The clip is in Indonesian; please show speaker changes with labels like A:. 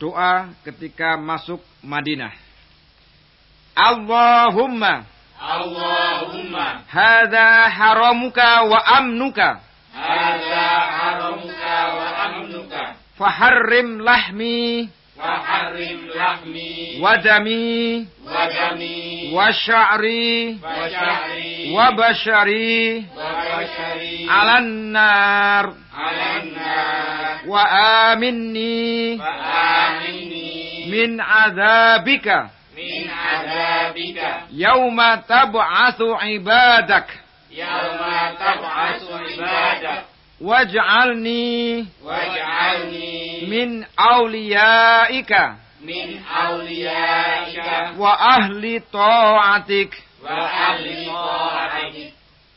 A: Doa ketika masuk Madinah. Allahumma.
B: Allahumma.
A: Hadza haramuka wa amnuka.
B: Hadza haramuka wa amnuka.
A: Faharrim lahmi.
B: Wa harrim lahmi.
A: Wa dami.
B: Wa dami.
A: Wa sya'ri.
B: Wa sya'ri.
A: Wa bashari
B: wa
A: من
B: عذابك. من
A: عذابك. يوم تبعث
B: عبادك. يوم تبعث
A: عبادك.
B: واجعلني
A: واجعلني من
B: أوليائك. من
A: أوليائك. وأهل طاعتك.
B: وأهل طاعتك.